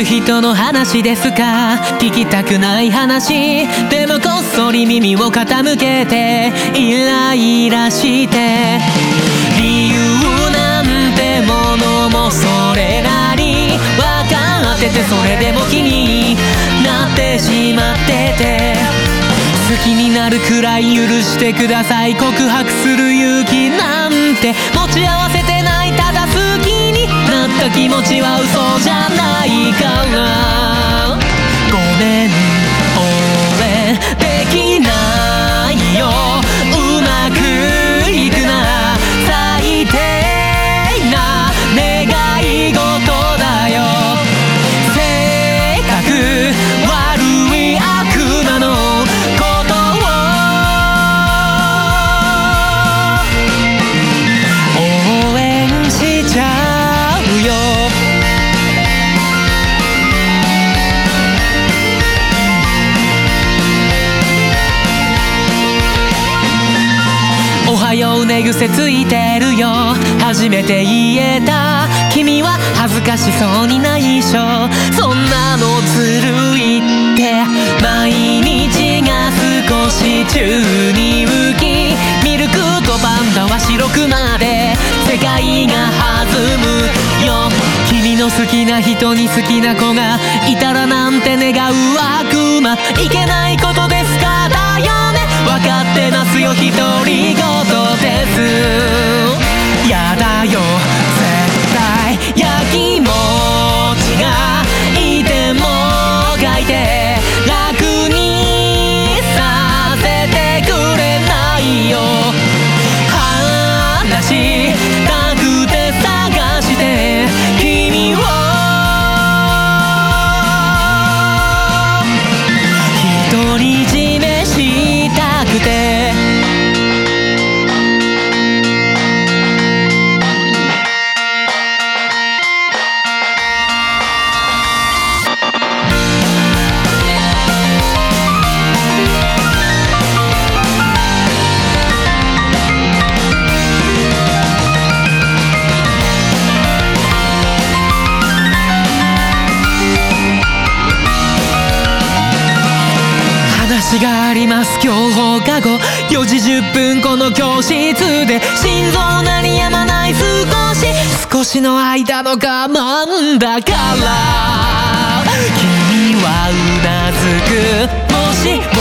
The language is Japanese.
る人の話ですか？聞きたくない話。でもこっそり耳を傾けてイライラして。理由なんてものもそれなり。分かっててそれでも気になってしまってて。好きになるくらい許してください。告白する勇気なんて持ち合わせてない。ただ好きになった気持ちは嘘じゃないおはよう寝癖ついてるよ。初めて言えた君は恥ずかしそうに内緒そんなのずるいって毎日が少し宙に浮き。ミルクとパンダは白くまで世界が弾むよ。君の好きな人に好きな子がいたらなんて願う悪魔。いけない。話があります今日放課後4時10分この教室で心臓鳴りやまない少し少しの間の我慢だから君はうなずくもしも